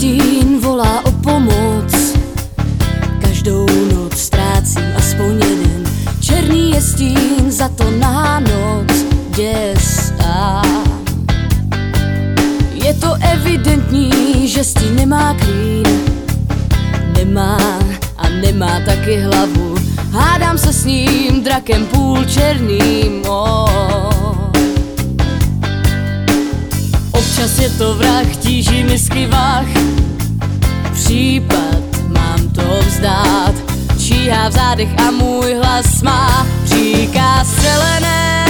stín volá o pomoc. Každou noc ztrácím aspoň jeden. Černý je stín, za to na noc děs Je to evidentní, že stín nemá klín. Nemá a nemá taky hlavu. Hádám se s ním, drakem půl černým, oh. Občas je to vrah, tíží mi skivách. Případ, mám to vzdát Číhá v zádech a můj hlas má. Říká střelené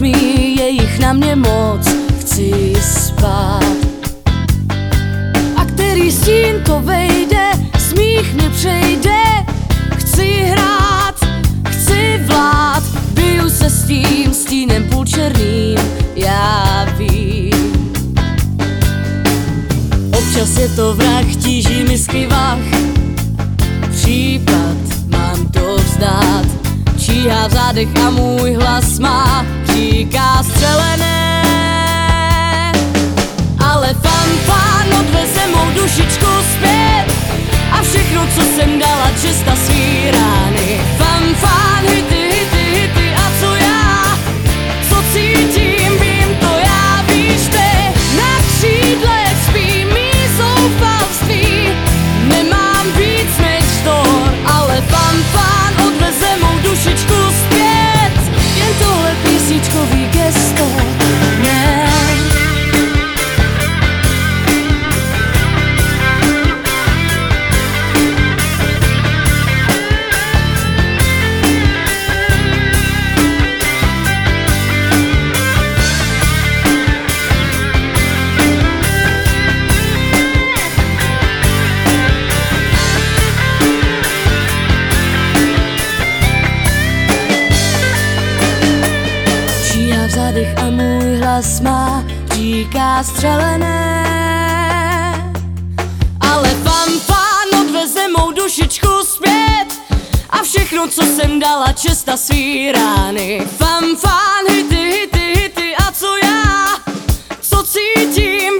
Utonout smí, je jich na mě moc Chci spát. A který stín to vejde, smích mě přejde. Chci hrát, chci vlád Biju se s tím stínem půlčerným Já vím. Občas je to vrah, tíží mi skivách v zádech a můj hlas má Říká střelené má Říká střelené. Ale fanfán odveze mou dušičku zpět A všechno, co jsem dala, česta svý rány. Fanfán, hity, hity, hity a co já? Co cítím,